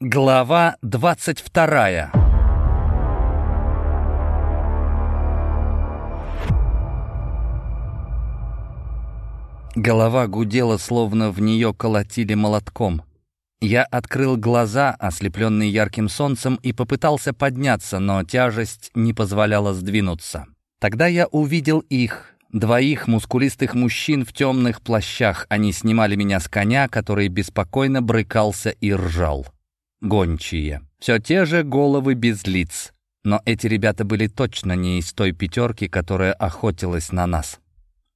Глава двадцать вторая Голова гудела, словно в нее колотили молотком. Я открыл глаза, ослепленный ярким солнцем, и попытался подняться, но тяжесть не позволяла сдвинуться. Тогда я увидел их, двоих мускулистых мужчин в темных плащах. Они снимали меня с коня, который беспокойно брыкался и ржал гончие. Все те же головы без лиц. Но эти ребята были точно не из той пятерки, которая охотилась на нас.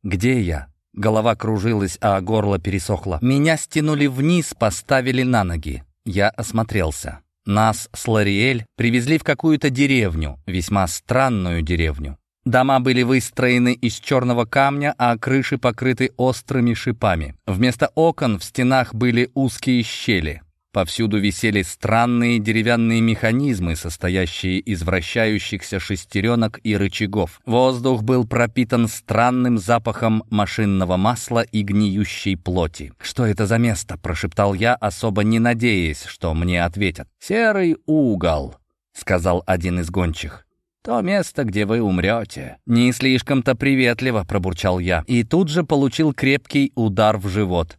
Где я? Голова кружилась, а горло пересохло. Меня стянули вниз, поставили на ноги. Я осмотрелся. Нас с Лариэль привезли в какую-то деревню, весьма странную деревню. Дома были выстроены из черного камня, а крыши покрыты острыми шипами. Вместо окон в стенах были узкие щели. Повсюду висели странные деревянные механизмы, состоящие из вращающихся шестеренок и рычагов. Воздух был пропитан странным запахом машинного масла и гниющей плоти. «Что это за место?» — прошептал я, особо не надеясь, что мне ответят. «Серый угол», — сказал один из гончих. «То место, где вы умрете». «Не слишком-то приветливо», — пробурчал я, и тут же получил крепкий удар в живот.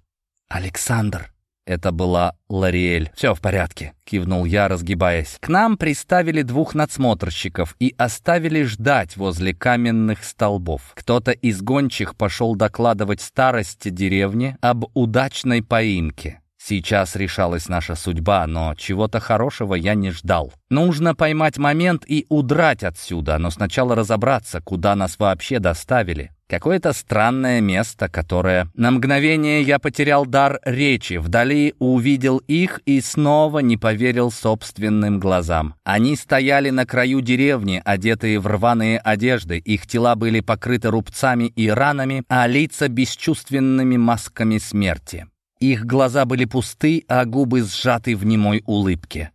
«Александр», это была Лариэль. «Все в порядке», — кивнул я, разгибаясь. К нам приставили двух надсмотрщиков и оставили ждать возле каменных столбов. Кто-то из гончих пошел докладывать старости деревни об удачной поимке. Сейчас решалась наша судьба, но чего-то хорошего я не ждал. Нужно поймать момент и удрать отсюда, но сначала разобраться, куда нас вообще доставили. Какое-то странное место, которое... На мгновение я потерял дар речи, вдали увидел их и снова не поверил собственным глазам. Они стояли на краю деревни, одетые в рваные одежды, их тела были покрыты рубцами и ранами, а лица бесчувственными масками смерти. Их глаза были пусты, а губы сжаты в немой улыбке.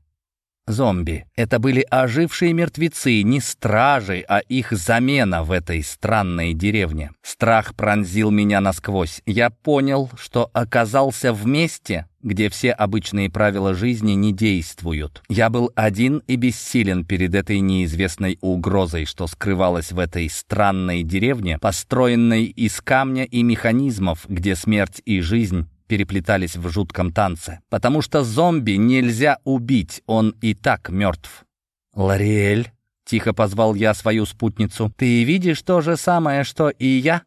Зомби. Это были ожившие мертвецы, не стражи, а их замена в этой странной деревне. Страх пронзил меня насквозь. Я понял, что оказался в месте, где все обычные правила жизни не действуют. Я был один и бессилен перед этой неизвестной угрозой, что скрывалась в этой странной деревне, построенной из камня и механизмов, где смерть и жизнь переплетались в жутком танце. Потому что зомби нельзя убить, он и так мертв. «Лариэль», — тихо позвал я свою спутницу, — «ты видишь то же самое, что и я?»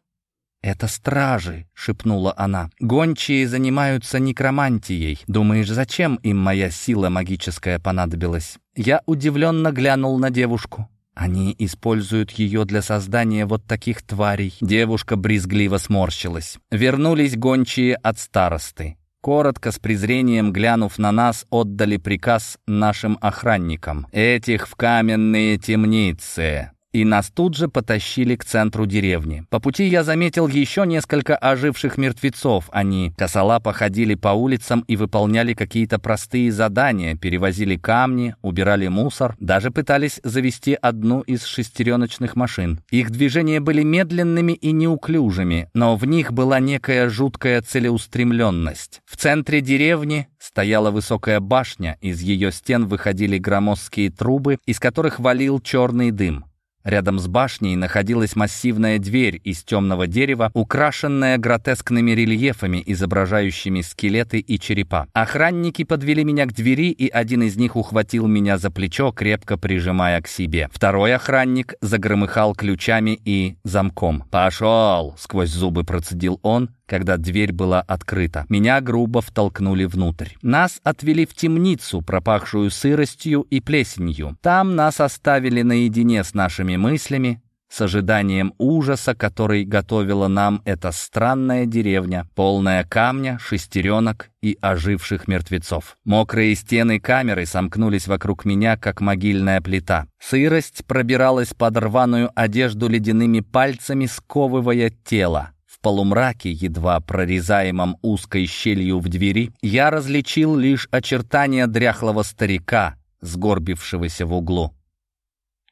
«Это стражи», — шепнула она. «Гончие занимаются некромантией. Думаешь, зачем им моя сила магическая понадобилась?» Я удивленно глянул на девушку. Они используют ее для создания вот таких тварей. Девушка брезгливо сморщилась. Вернулись гончие от старосты. Коротко, с презрением глянув на нас, отдали приказ нашим охранникам. «Этих в каменные темницы и нас тут же потащили к центру деревни. По пути я заметил еще несколько оживших мертвецов. Они косолапо ходили по улицам и выполняли какие-то простые задания, перевозили камни, убирали мусор, даже пытались завести одну из шестереночных машин. Их движения были медленными и неуклюжими, но в них была некая жуткая целеустремленность. В центре деревни стояла высокая башня, из ее стен выходили громоздкие трубы, из которых валил черный дым. Рядом с башней находилась массивная дверь из темного дерева, украшенная гротескными рельефами, изображающими скелеты и черепа. Охранники подвели меня к двери, и один из них ухватил меня за плечо, крепко прижимая к себе. Второй охранник загромыхал ключами и замком. «Пошел!» — сквозь зубы процедил он, когда дверь была открыта. Меня грубо втолкнули внутрь. Нас отвели в темницу, пропахшую сыростью и плесенью. Там нас оставили наедине с нашими мыслями, с ожиданием ужаса, который готовила нам эта странная деревня, полная камня, шестеренок и оживших мертвецов. Мокрые стены камеры сомкнулись вокруг меня, как могильная плита. Сырость пробиралась под рваную одежду ледяными пальцами, сковывая тело полумраке, едва прорезаемом узкой щелью в двери, я различил лишь очертания дряхлого старика, сгорбившегося в углу.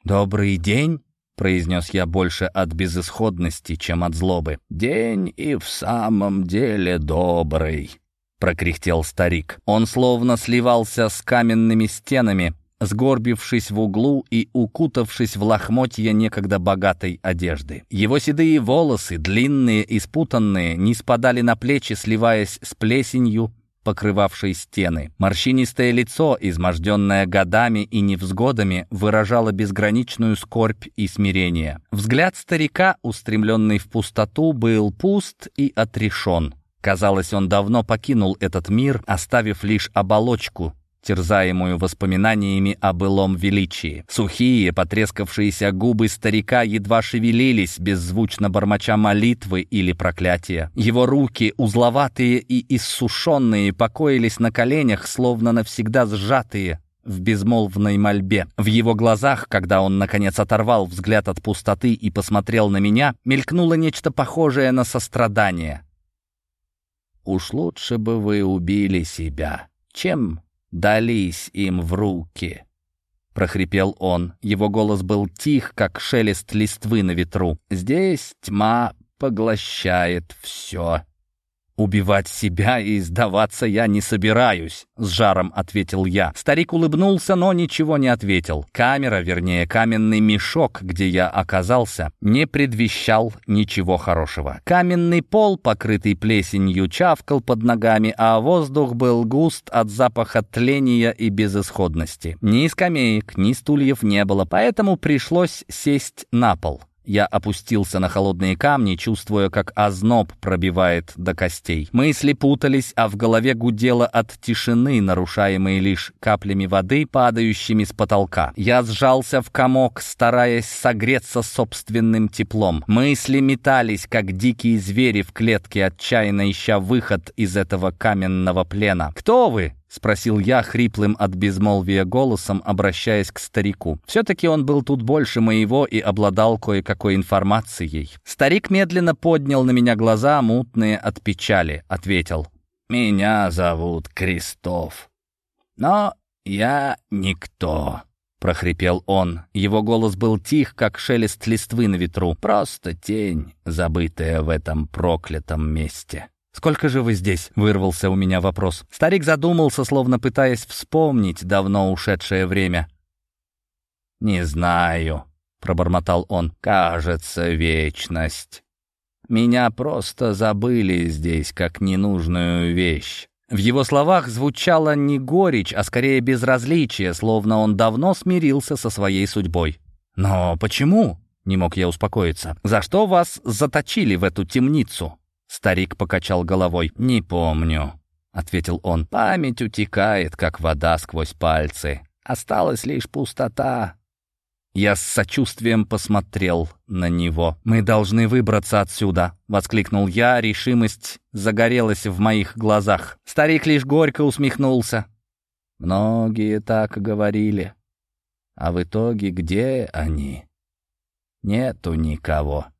«Добрый день», — произнес я больше от безысходности, чем от злобы. «День и в самом деле добрый», — прокряхтел старик. Он словно сливался с каменными стенами, сгорбившись в углу и укутавшись в лохмотья некогда богатой одежды. Его седые волосы, длинные и спутанные, не спадали на плечи, сливаясь с плесенью, покрывавшей стены. Морщинистое лицо, изможденное годами и невзгодами, выражало безграничную скорбь и смирение. Взгляд старика, устремленный в пустоту, был пуст и отрешен. Казалось, он давно покинул этот мир, оставив лишь оболочку, терзаемую воспоминаниями о былом величии. Сухие, потрескавшиеся губы старика едва шевелились, беззвучно бормоча молитвы или проклятия. Его руки, узловатые и иссушенные, покоились на коленях, словно навсегда сжатые в безмолвной мольбе. В его глазах, когда он, наконец, оторвал взгляд от пустоты и посмотрел на меня, мелькнуло нечто похожее на сострадание. «Уж лучше бы вы убили себя, чем дались им в руки!» — прохрипел он. Его голос был тих, как шелест листвы на ветру. «Здесь тьма поглощает все. «Убивать себя и сдаваться я не собираюсь», — с жаром ответил я. Старик улыбнулся, но ничего не ответил. Камера, вернее, каменный мешок, где я оказался, не предвещал ничего хорошего. Каменный пол, покрытый плесенью, чавкал под ногами, а воздух был густ от запаха тления и безысходности. Ни скамеек, ни стульев не было, поэтому пришлось сесть на пол. Я опустился на холодные камни, чувствуя, как озноб пробивает до костей. Мысли путались, а в голове гудело от тишины, нарушаемой лишь каплями воды, падающими с потолка. Я сжался в комок, стараясь согреться собственным теплом. Мысли метались, как дикие звери в клетке, отчаянно ища выход из этого каменного плена. «Кто вы?» — спросил я хриплым от безмолвия голосом, обращаясь к старику. Все-таки он был тут больше моего и обладал кое-какой информацией. Старик медленно поднял на меня глаза, мутные от печали, ответил. «Меня зовут Кристоф, но я никто». — прохрипел он. Его голос был тих, как шелест листвы на ветру. «Просто тень, забытая в этом проклятом месте». «Сколько же вы здесь?» — вырвался у меня вопрос. Старик задумался, словно пытаясь вспомнить давно ушедшее время. «Не знаю», — пробормотал он. «Кажется, вечность. Меня просто забыли здесь как ненужную вещь». В его словах звучала не горечь, а скорее безразличие, словно он давно смирился со своей судьбой. «Но почему?» — не мог я успокоиться. «За что вас заточили в эту темницу?» Старик покачал головой. «Не помню», — ответил он. «Память утекает, как вода сквозь пальцы. Осталась лишь пустота». Я с сочувствием посмотрел на него. «Мы должны выбраться отсюда», — воскликнул я. Решимость загорелась в моих глазах. Старик лишь горько усмехнулся. «Многие так говорили. А в итоге где они? Нету никого».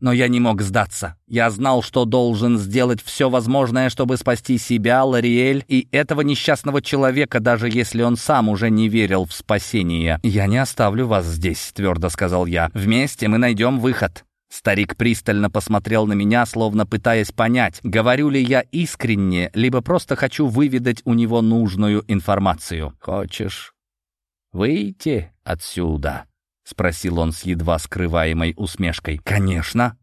Но я не мог сдаться. Я знал, что должен сделать все возможное, чтобы спасти себя, Лариэль и этого несчастного человека, даже если он сам уже не верил в спасение. «Я не оставлю вас здесь», — твердо сказал я. «Вместе мы найдем выход». Старик пристально посмотрел на меня, словно пытаясь понять, говорю ли я искренне, либо просто хочу выведать у него нужную информацию. «Хочешь выйти отсюда?» — спросил он с едва скрываемой усмешкой. «Конечно».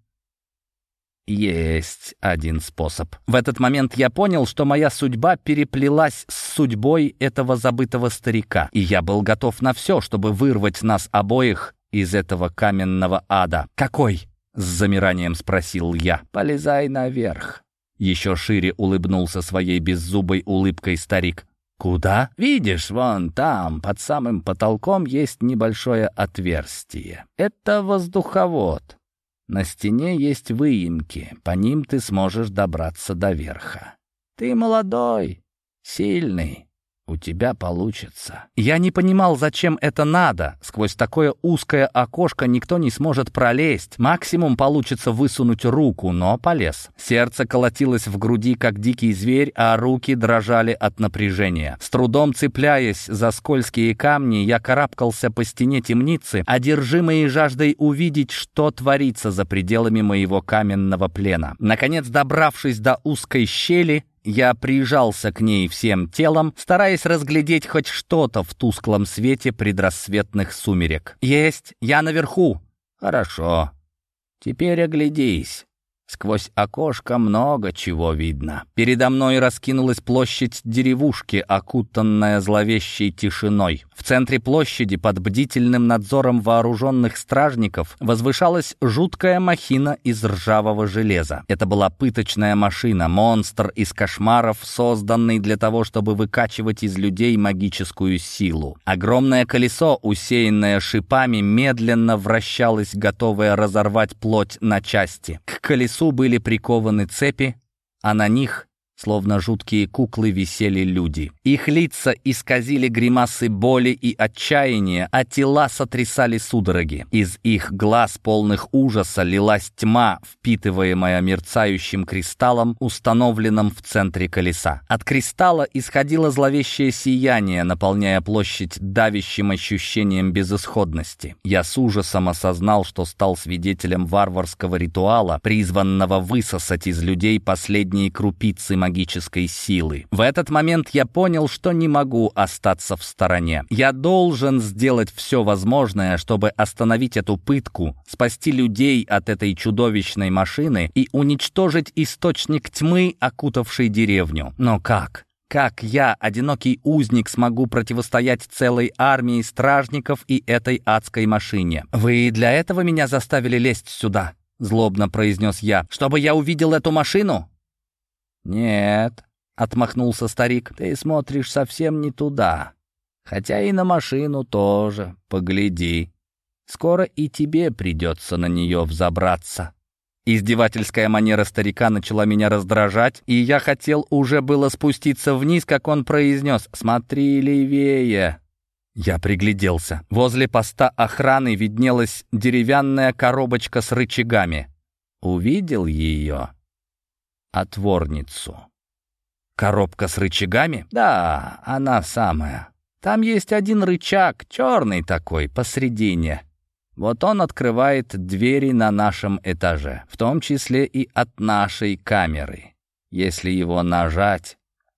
Есть один способ. В этот момент я понял, что моя судьба переплелась с судьбой этого забытого старика, и я был готов на все, чтобы вырвать нас обоих из этого каменного ада. «Какой?» — с замиранием спросил я. «Полезай наверх». Еще шире улыбнулся своей беззубой улыбкой старик. «Куда?» «Видишь, вон там, под самым потолком, есть небольшое отверстие. Это воздуховод. На стене есть выемки, по ним ты сможешь добраться до верха. Ты молодой, сильный, у тебя получится. Я не понимал, зачем это надо. Сквозь такое узкое окошко никто не сможет пролезть. Максимум получится высунуть руку, но полез. Сердце колотилось в груди, как дикий зверь, а руки дрожали от напряжения. С трудом цепляясь за скользкие камни, я карабкался по стене темницы, одержимый жаждой увидеть, что творится за пределами моего каменного плена. Наконец, добравшись до узкой щели, я прижался к ней всем телом, стараясь разглядеть хоть что-то в тусклом свете предрассветных сумерек. «Есть! Я наверху!» «Хорошо. Теперь оглядись». Сквозь окошко много чего видно. Передо мной раскинулась площадь деревушки, окутанная зловещей тишиной. В центре площади под бдительным надзором вооруженных стражников возвышалась жуткая махина из ржавого железа. Это была пыточная машина, монстр из кошмаров, созданный для того, чтобы выкачивать из людей магическую силу. Огромное колесо, усеянное шипами, медленно вращалось, готовое разорвать плоть на части. К колесу лесу были прикованы цепи, а на них Словно жуткие куклы висели люди. Их лица исказили гримасы боли и отчаяния, а тела сотрясали судороги. Из их глаз, полных ужаса, лилась тьма, впитываемая мерцающим кристаллом, установленным в центре колеса. От кристалла исходило зловещее сияние, наполняя площадь давящим ощущением безысходности. Я с ужасом осознал, что стал свидетелем варварского ритуала, призванного высосать из людей последние крупицы магической силы. В этот момент я понял, что не могу остаться в стороне. Я должен сделать все возможное, чтобы остановить эту пытку, спасти людей от этой чудовищной машины и уничтожить источник тьмы, окутавший деревню. Но как? Как я, одинокий узник, смогу противостоять целой армии стражников и этой адской машине? Вы для этого меня заставили лезть сюда? Злобно произнес я. Чтобы я увидел эту машину? «Нет», — отмахнулся старик, — «ты смотришь совсем не туда. Хотя и на машину тоже, погляди. Скоро и тебе придется на нее взобраться». Издевательская манера старика начала меня раздражать, и я хотел уже было спуститься вниз, как он произнес «Смотри левее». Я пригляделся. Возле поста охраны виднелась деревянная коробочка с рычагами. Увидел ее? Отворницу. Коробка с рычагами? Да, она самая. Там есть один рычаг, черный такой, посредине. Вот он открывает двери на нашем этаже, в том числе и от нашей камеры. Если его нажать,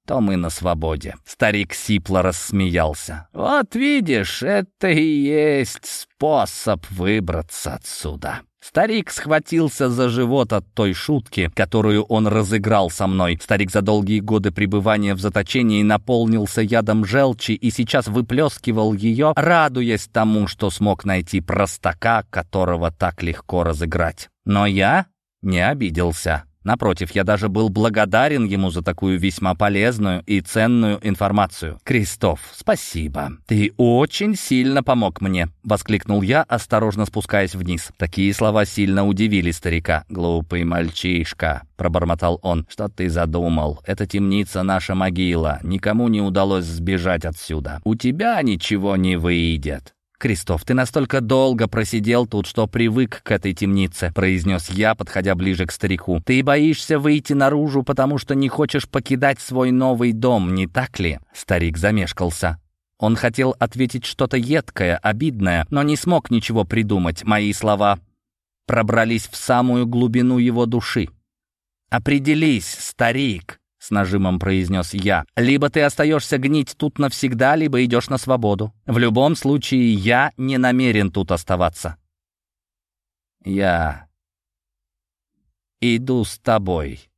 то мы на свободе». Старик сипло рассмеялся. «Вот видишь, это и есть способ выбраться отсюда». Старик схватился за живот от той шутки, которую он разыграл со мной. Старик за долгие годы пребывания в заточении наполнился ядом желчи и сейчас выплескивал ее, радуясь тому, что смог найти простака, которого так легко разыграть. Но я не обиделся. Напротив, я даже был благодарен ему за такую весьма полезную и ценную информацию. «Кристоф, спасибо. Ты очень сильно помог мне», — воскликнул я, осторожно спускаясь вниз. Такие слова сильно удивили старика. «Глупый мальчишка», — пробормотал он. «Что ты задумал? Эта темница наша могила. Никому не удалось сбежать отсюда. У тебя ничего не выйдет». «Кристоф, ты настолько долго просидел тут, что привык к этой темнице», произнес я, подходя ближе к старику. «Ты боишься выйти наружу, потому что не хочешь покидать свой новый дом, не так ли?» Старик замешкался. Он хотел ответить что-то едкое, обидное, но не смог ничего придумать. Мои слова пробрались в самую глубину его души. «Определись, старик!» — с нажимом произнес я. «Либо ты остаешься гнить тут навсегда, либо идешь на свободу. В любом случае, я не намерен тут оставаться». «Я иду с тобой»,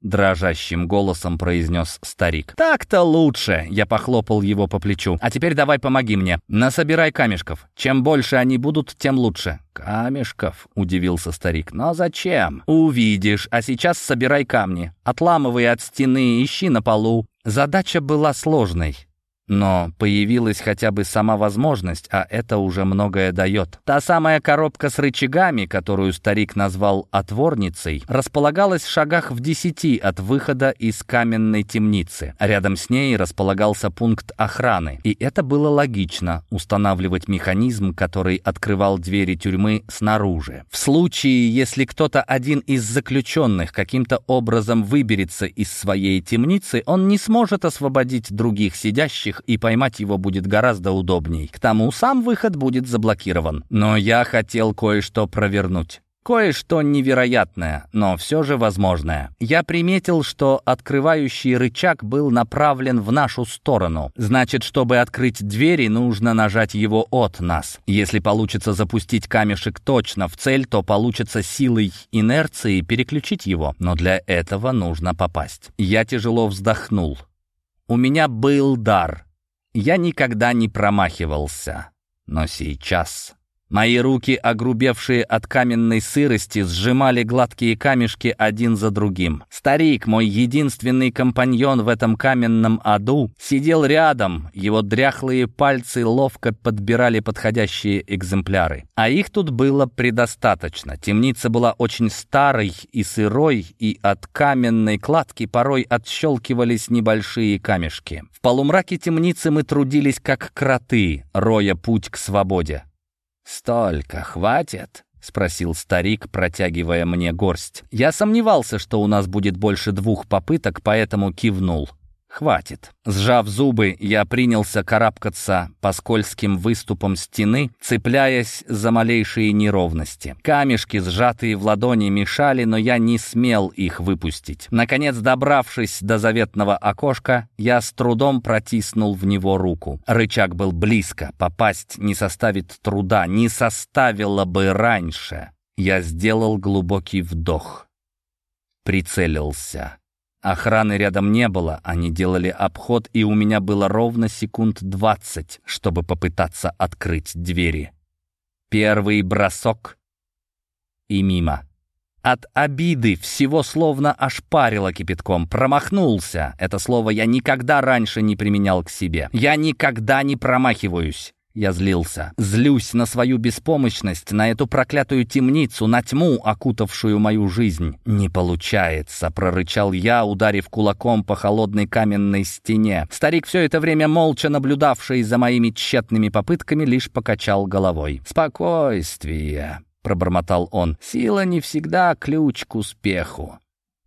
Дрожащим голосом произнес старик. «Так-то лучше!» Я похлопал его по плечу. «А теперь давай помоги мне. Насобирай камешков. Чем больше они будут, тем лучше». «Камешков?» — удивился старик. «Но зачем?» «Увидишь. А сейчас собирай камни. Отламывай от стены, ищи на полу». Задача была сложной. Но появилась хотя бы сама возможность, а это уже многое дает. Та самая коробка с рычагами, которую старик назвал «отворницей», располагалась в шагах в десяти от выхода из каменной темницы. Рядом с ней располагался пункт охраны. И это было логично — устанавливать механизм, который открывал двери тюрьмы снаружи. В случае, если кто-то один из заключенных каким-то образом выберется из своей темницы, он не сможет освободить других сидящих, и поймать его будет гораздо удобней. К тому сам выход будет заблокирован. Но я хотел кое-что провернуть. Кое-что невероятное, но все же возможное. Я приметил, что открывающий рычаг был направлен в нашу сторону. Значит, чтобы открыть двери, нужно нажать его от нас. Если получится запустить камешек точно в цель, то получится силой инерции переключить его. Но для этого нужно попасть. Я тяжело вздохнул. У меня был дар. Я никогда не промахивался. Но сейчас... Мои руки, огрубевшие от каменной сырости, сжимали гладкие камешки один за другим. Старик, мой единственный компаньон в этом каменном аду, сидел рядом, его дряхлые пальцы ловко подбирали подходящие экземпляры. А их тут было предостаточно. Темница была очень старой и сырой, и от каменной кладки порой отщелкивались небольшие камешки. В полумраке темницы мы трудились как кроты, роя путь к свободе. «Столько хватит?» — спросил старик, протягивая мне горсть. Я сомневался, что у нас будет больше двух попыток, поэтому кивнул. Хватит. Сжав зубы, я принялся карабкаться по скользким выступам стены, цепляясь за малейшие неровности. Камешки, сжатые в ладони, мешали, но я не смел их выпустить. Наконец, добравшись до заветного окошка, я с трудом протиснул в него руку. Рычаг был близко, попасть не составит труда, не составило бы раньше. Я сделал глубокий вдох. Прицелился. Охраны рядом не было, они делали обход, и у меня было ровно секунд двадцать, чтобы попытаться открыть двери. Первый бросок и мимо. От обиды всего словно ошпарило кипятком. Промахнулся. Это слово я никогда раньше не применял к себе. Я никогда не промахиваюсь. Я злился. Злюсь на свою беспомощность, на эту проклятую темницу, на тьму, окутавшую мою жизнь. «Не получается», — прорычал я, ударив кулаком по холодной каменной стене. Старик, все это время молча наблюдавший за моими тщетными попытками, лишь покачал головой. «Спокойствие», — пробормотал он. «Сила не всегда ключ к успеху».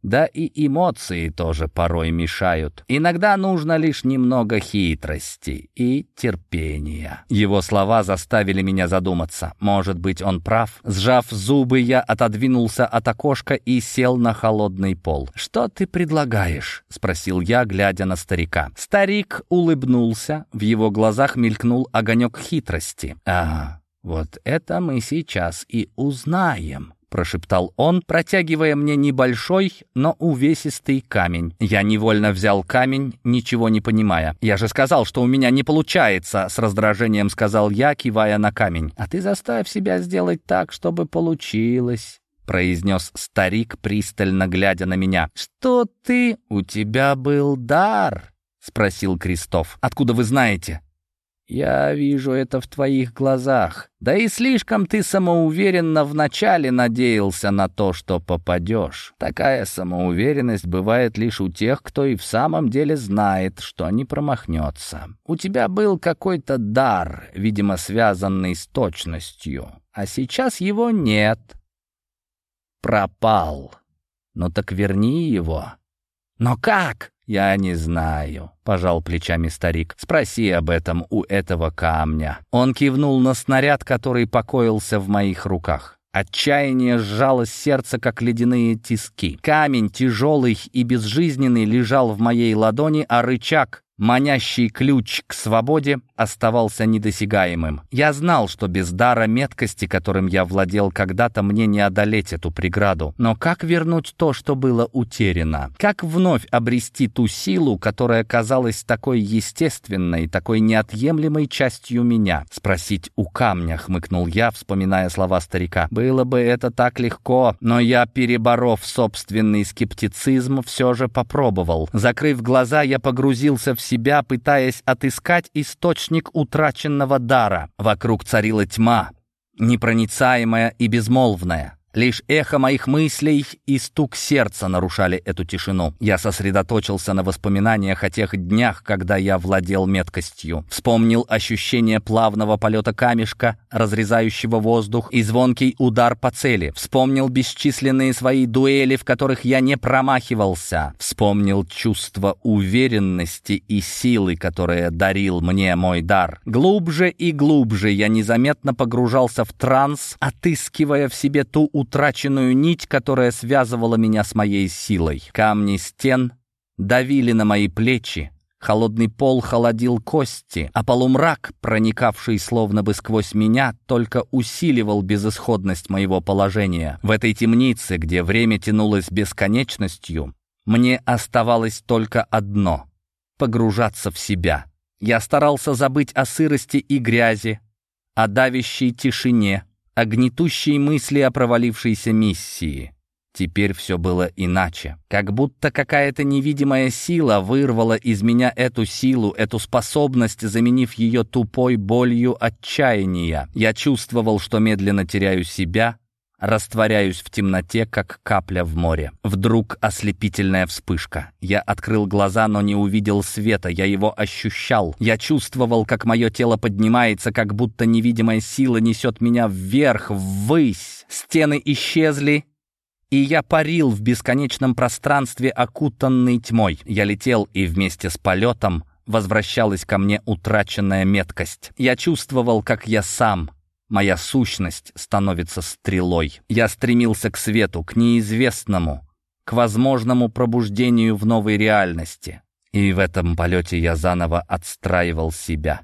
Да и эмоции тоже порой мешают. Иногда нужно лишь немного хитрости и терпения. Его слова заставили меня задуматься. Может быть, он прав? Сжав зубы, я отодвинулся от окошка и сел на холодный пол. «Что ты предлагаешь?» — спросил я, глядя на старика. Старик улыбнулся, в его глазах мелькнул огонек хитрости. «А, вот это мы сейчас и узнаем» прошептал он, протягивая мне небольшой, но увесистый камень. Я невольно взял камень, ничего не понимая. «Я же сказал, что у меня не получается», — с раздражением сказал я, кивая на камень. «А ты заставь себя сделать так, чтобы получилось» произнес старик, пристально глядя на меня. «Что ты? У тебя был дар?» — спросил Крестов. «Откуда вы знаете?» «Я вижу это в твоих глазах. Да и слишком ты самоуверенно вначале надеялся на то, что попадешь. Такая самоуверенность бывает лишь у тех, кто и в самом деле знает, что не промахнется. У тебя был какой-то дар, видимо, связанный с точностью, а сейчас его нет. Пропал. Ну так верни его». «Но как?» «Я не знаю», — пожал плечами старик. «Спроси об этом у этого камня». Он кивнул на снаряд, который покоился в моих руках. Отчаяние сжало сердце, как ледяные тиски. Камень, тяжелый и безжизненный, лежал в моей ладони, а рычаг манящий ключ к свободе оставался недосягаемым. Я знал, что без дара меткости, которым я владел когда-то, мне не одолеть эту преграду. Но как вернуть то, что было утеряно? Как вновь обрести ту силу, которая казалась такой естественной, такой неотъемлемой частью меня? Спросить у камня, хмыкнул я, вспоминая слова старика. Было бы это так легко, но я, переборов собственный скептицизм, все же попробовал. Закрыв глаза, я погрузился в себя, пытаясь отыскать источник утраченного дара. Вокруг царила тьма, непроницаемая и безмолвная. Лишь эхо моих мыслей и стук сердца нарушали эту тишину. Я сосредоточился на воспоминаниях о тех днях, когда я владел меткостью. Вспомнил ощущение плавного полета камешка, разрезающего воздух, и звонкий удар по цели. Вспомнил бесчисленные свои дуэли, в которых я не промахивался. Вспомнил чувство уверенности и силы, которое дарил мне мой дар. Глубже и глубже я незаметно погружался в транс, отыскивая в себе ту утраченную нить, которая связывала меня с моей силой. Камни стен давили на мои плечи, Холодный пол холодил кости, а полумрак, проникавший словно бы сквозь меня, только усиливал безысходность моего положения. В этой темнице, где время тянулось бесконечностью, мне оставалось только одно — погружаться в себя. Я старался забыть о сырости и грязи, о давящей тишине, о гнетущей мысли о провалившейся миссии. Теперь все было иначе. Как будто какая-то невидимая сила вырвала из меня эту силу, эту способность, заменив ее тупой болью отчаяния. Я чувствовал, что медленно теряю себя, растворяюсь в темноте, как капля в море. Вдруг ослепительная вспышка. Я открыл глаза, но не увидел света, я его ощущал. Я чувствовал, как мое тело поднимается, как будто невидимая сила несет меня вверх, ввысь. Стены исчезли, и я парил в бесконечном пространстве, окутанный тьмой. Я летел, и вместе с полетом возвращалась ко мне утраченная меткость. Я чувствовал, как я сам, моя сущность, становится стрелой. Я стремился к свету, к неизвестному, к возможному пробуждению в новой реальности. И в этом полете я заново отстраивал себя.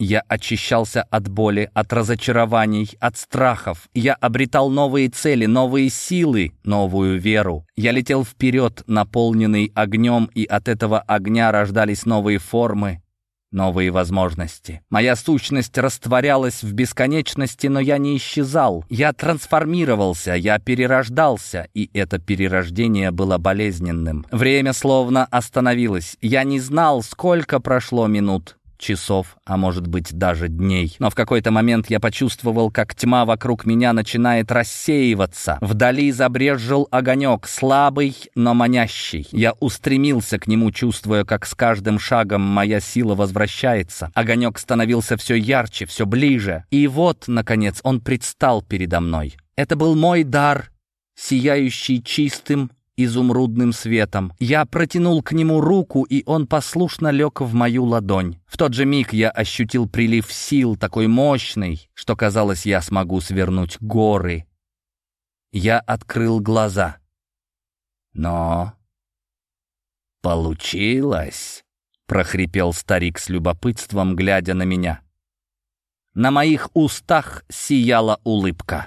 Я очищался от боли, от разочарований, от страхов. Я обретал новые цели, новые силы, новую веру. Я летел вперед, наполненный огнем, и от этого огня рождались новые формы, новые возможности. Моя сущность растворялась в бесконечности, но я не исчезал. Я трансформировался, я перерождался, и это перерождение было болезненным. Время словно остановилось. Я не знал, сколько прошло минут часов, а может быть даже дней. Но в какой-то момент я почувствовал, как тьма вокруг меня начинает рассеиваться. Вдали забрезжил огонек, слабый, но манящий. Я устремился к нему, чувствуя, как с каждым шагом моя сила возвращается. Огонек становился все ярче, все ближе. И вот, наконец, он предстал передо мной. Это был мой дар, сияющий чистым, изумрудным светом. Я протянул к нему руку, и он послушно лег в мою ладонь. В тот же миг я ощутил прилив сил, такой мощный, что казалось, я смогу свернуть горы. Я открыл глаза. Но получилось, прохрипел старик с любопытством, глядя на меня. На моих устах сияла улыбка.